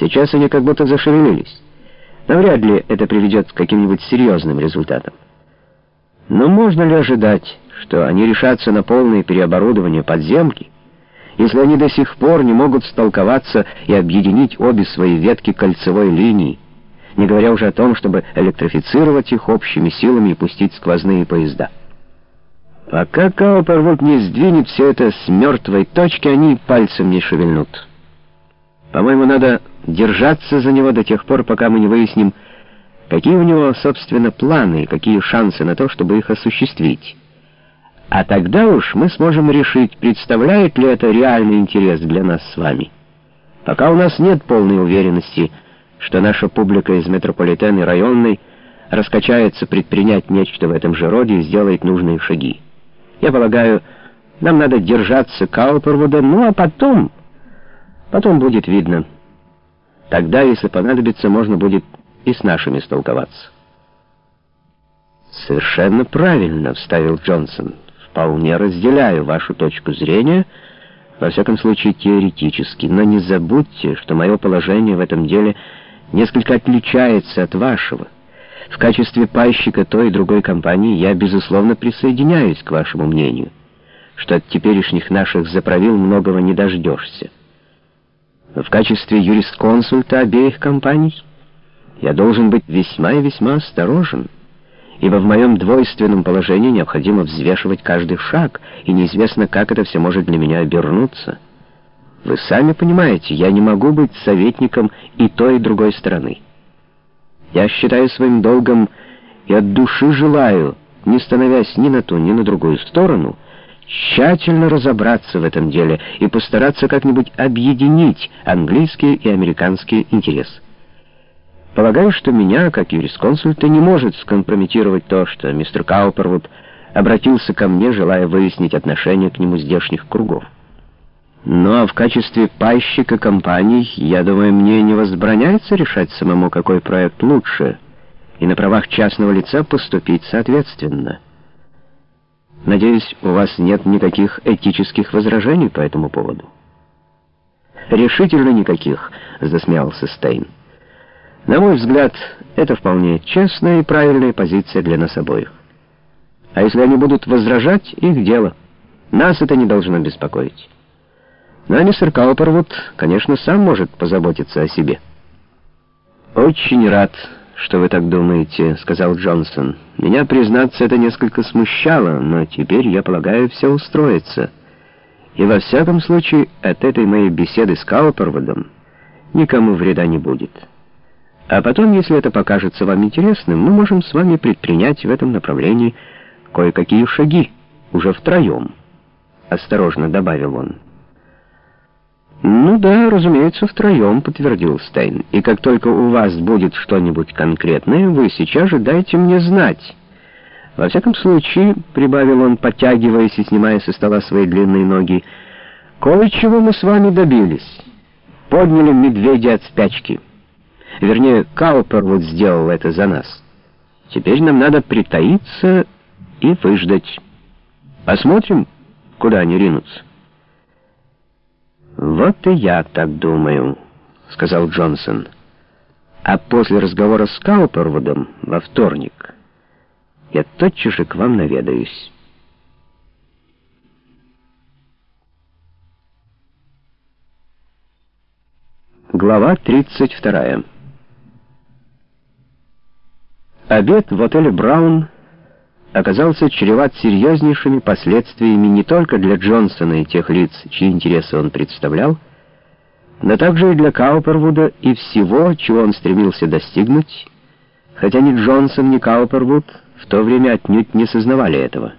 Сейчас они как будто зашевелились. Но вряд ли это приведет к каким-нибудь серьезным результатам. Но можно ли ожидать, что они решатся на полное переоборудование подземки, если они до сих пор не могут столковаться и объединить обе свои ветки кольцевой линии, не говоря уже о том, чтобы электрифицировать их общими силами и пустить сквозные поезда? Пока Каупервуд не сдвинет все это с мертвой точки, они пальцем не шевельнут. По-моему, надо держаться за него до тех пор, пока мы не выясним, какие у него, собственно, планы и какие шансы на то, чтобы их осуществить. А тогда уж мы сможем решить, представляет ли это реальный интерес для нас с вами. Пока у нас нет полной уверенности, что наша публика из метрополитена и районной раскачается предпринять нечто в этом же роде и сделает нужные шаги. Я полагаю, нам надо держаться Каупервуда, ну а потом... Потом будет видно. Тогда, если понадобится, можно будет и с нашими столковаться. «Совершенно правильно», — вставил Джонсон. «Вполне разделяю вашу точку зрения, во всяком случае теоретически, но не забудьте, что мое положение в этом деле несколько отличается от вашего. В качестве пайщика той и другой компании я, безусловно, присоединяюсь к вашему мнению, что от теперешних наших заправил многого не дождешься. В качестве юрисконсульта обеих компаний я должен быть весьма и весьма осторожен, ибо в моем двойственном положении необходимо взвешивать каждый шаг, и неизвестно, как это все может для меня обернуться. Вы сами понимаете, я не могу быть советником и той, и другой стороны. Я считаю своим долгом и от души желаю, не становясь ни на ту, ни на другую сторону, тщательно разобраться в этом деле и постараться как-нибудь объединить английские и американские интересы. Полагаю, что меня, как юрисконсульта, не может скомпрометировать то, что мистер Каупервуд обратился ко мне, желая выяснить отношения к нему здешних кругов. Ну а в качестве пайщика компаний, я думаю, мне не возбраняется решать самому, какой проект лучше, и на правах частного лица поступить соответственно. Надеюсь, у вас нет никаких этических возражений по этому поводу? Решительно никаких, засмеялся Стейн. На мой взгляд, это вполне честная и правильная позиция для нас обоих. А если они будут возражать, их дело. Нас это не должно беспокоить. Но мистер Каупервуд, конечно, сам может позаботиться о себе. «Очень рад, что вы так думаете», — сказал Джонсон. «Меня, признаться, это несколько смущало, но теперь, я полагаю, все устроится. И во всяком случае, от этой моей беседы с Каупервудом никому вреда не будет». А потом, если это покажется вам интересным, мы можем с вами предпринять в этом направлении кое-какие шаги, уже втроем. Осторожно добавил он. «Ну да, разумеется, втроем», — подтвердил Стейн. «И как только у вас будет что-нибудь конкретное, вы сейчас же дайте мне знать». «Во всяком случае», — прибавил он, подтягиваясь и снимая со стола свои длинные ноги, «кое-чего мы с вами добились. Подняли медведя от спячки». Вернее, Каупервуд сделал это за нас. Теперь нам надо притаиться и выждать. Посмотрим, куда они ринутся. «Вот и я так думаю», — сказал Джонсон. «А после разговора с Каупервудом во вторник я тотчас же к вам наведаюсь». Глава тридцать вторая. Обед в отеле «Браун» оказался чреват серьезнейшими последствиями не только для Джонсона и тех лиц, чьи интересы он представлял, но также и для Каупервуда и всего, чего он стремился достигнуть, хотя ни Джонсон, ни Каупервуд в то время отнюдь не сознавали этого.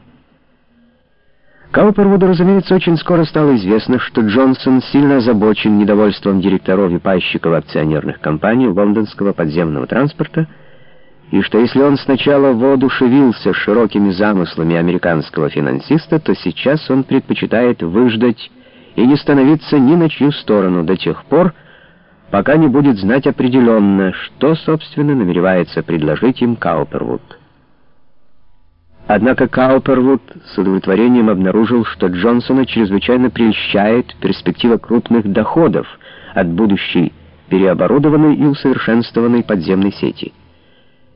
Каупервуду, разумеется, очень скоро стало известно, что Джонсон сильно озабочен недовольством директоров и пайщиков акционерных компаний лондонского подземного транспорта, и что если он сначала воодушевился широкими замыслами американского финансиста, то сейчас он предпочитает выждать и не становиться ни на чью сторону до тех пор, пока не будет знать определенно, что, собственно, намеревается предложить им Каупервуд. Однако Каупервуд с удовлетворением обнаружил, что Джонсона чрезвычайно прельщает перспектива крупных доходов от будущей переоборудованной и усовершенствованной подземной сети.